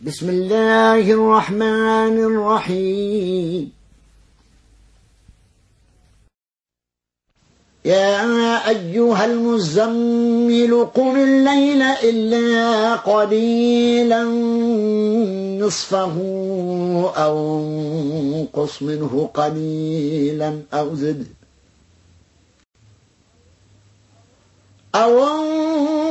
بسم الله الرحمن الرحيم. يا أيها المزمل قم الليل إلا قليلا نصفه أو انقص منه قليلا أو زد. أو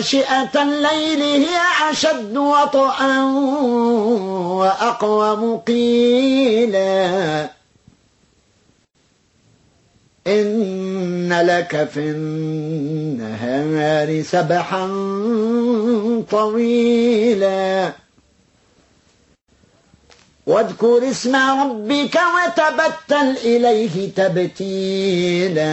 ناشئة الليل هي أشد وطئا وأقوم قيلا إن لك في النهار سبحا طويلا. واذكر اسم ربك وتبتل إليه تبتيلا.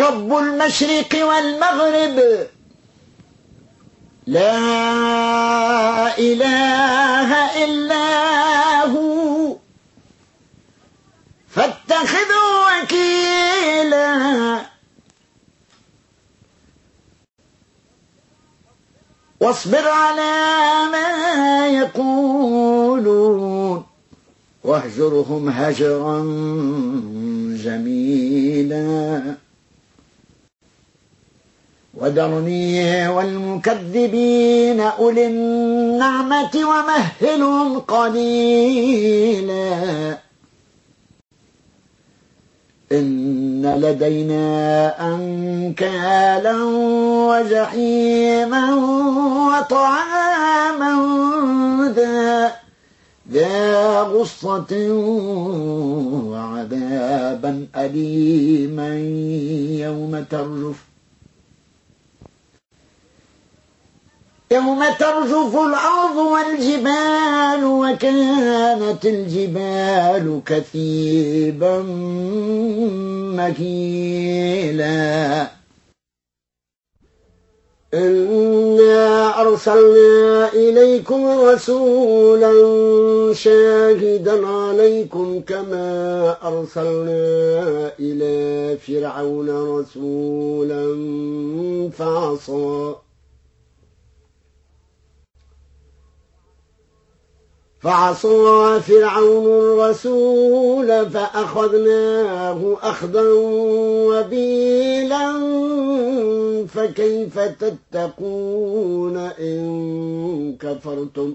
رب المشرق والمغرب. لا إله إلا هو. فاتخذوا وكيلا. واصبر على ما يقولون. واهجرهم هجرا جميلا. وذرني والمكذبين أولي النعمة ومهلهم قليلا. إن لدينا أنكالا وجحيما وطعاما ذا ذا غصة وعذابا أليما يوم ترجف يوم ترجف الأرض والجبال وكانت الجبال كثيبا مكيلا إنا أرسلنا إليكم رسولا شاهدا عليكم كما أرسلنا إلى فرعون رسولا فعصى. فعصى فرعون الرسول فأخذناه أخذا وبيلا فكيف تتقون إن كفرتم؟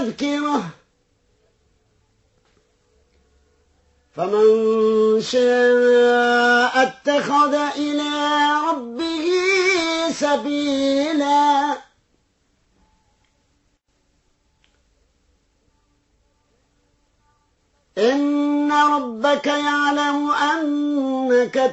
تذكرة. فمن شاء اتخذ إلى ربه سبيلا. إن ربك يعلم أنك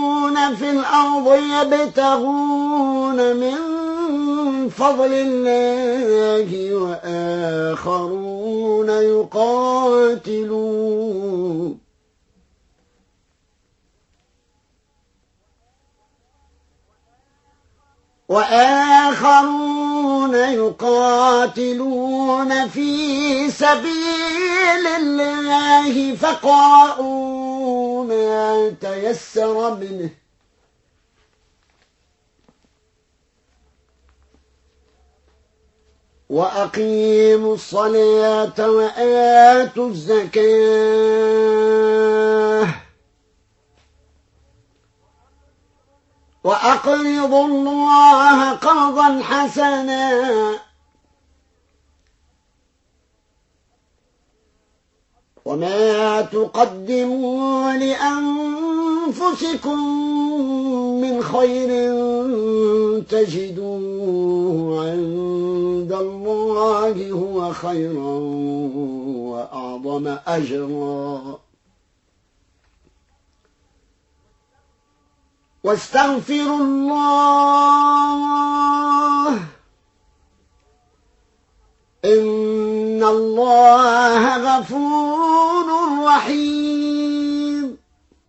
في الأرض يبتغون من فضل الله وآخرون يقاتلون. وآخرون يقاتلون في سبيل الله فقرأوا ما تيسر منه. وأقيموا الصلاة وآتوا الزكاة. وأقرضوا الله قرضا حسنا. وما تقدموا لأنفسكم من خير تجدوه خيرا وأعظم أجرا. واستغفروا الله. إن الله غفور رحيم.